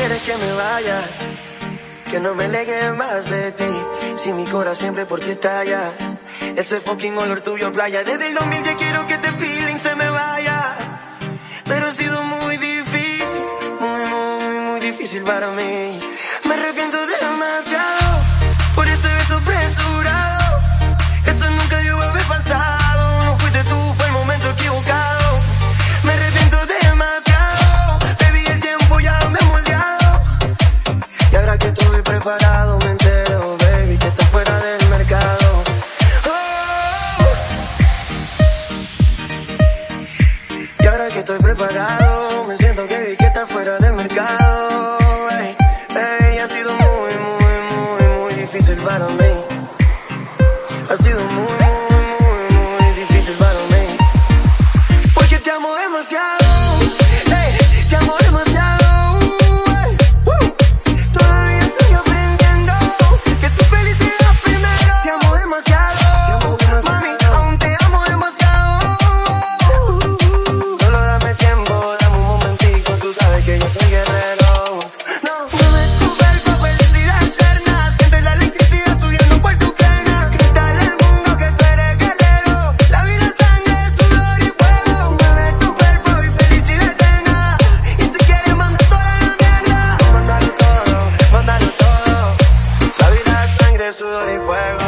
quieres que me vaya, que no me legue más de ti. Si mi corazón siempre por ti estalla. Ese fucking olor tuyo a playa. Desde el 2000 ya quiero que este feeling se me vaya. Pero ha sido muy difícil, muy, muy, muy difícil para mí. Me arrepiento demasiado preparado, me entero, baby, que estás fuera del mercado. Oh. Y ahora que estoy preparado, me siento que vi que estás fuera del mercado. Ey, ey, ha sido muy, muy, muy, muy difícil para mí. Y fuego.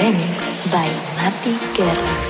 Remix by Mati Guerra.